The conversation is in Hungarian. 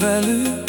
velük